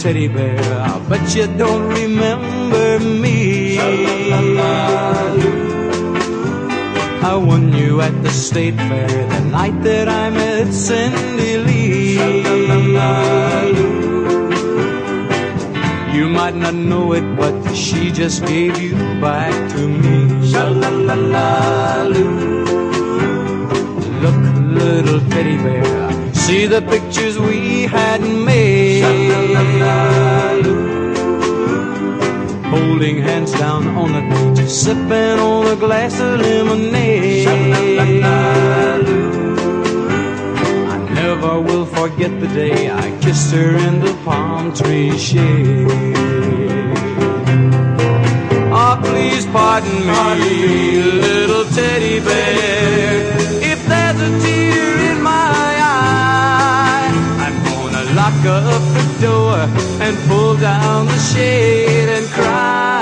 teddy bear, I bet you don't remember me. I won you at the state fair the night that I met Cindy Lee. You might not know it, but she just gave you back to me. Look, little teddy bear, see the pictures we had made. Holding hands down on the beach, sipping on a glass of lemonade. I never will forget the day I kissed her in the palm tree shade. Ah, please pardon me, little teddy bear. If there's a tear in my eye, I'm gonna lock up the door and pull down the shade and cry.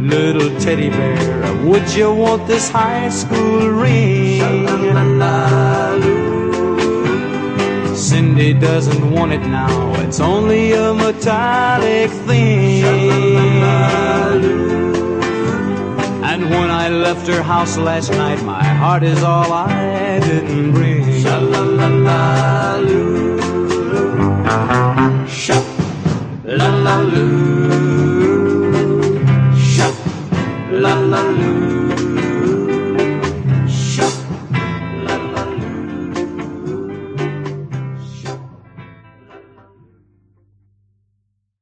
Little teddy bear, would you want this high school ring? Cindy doesn't want it now, it's only a metallic thing. And when I left her house last night, my heart is all I didn't bring. Shop, la la loo. Shop, la la loo.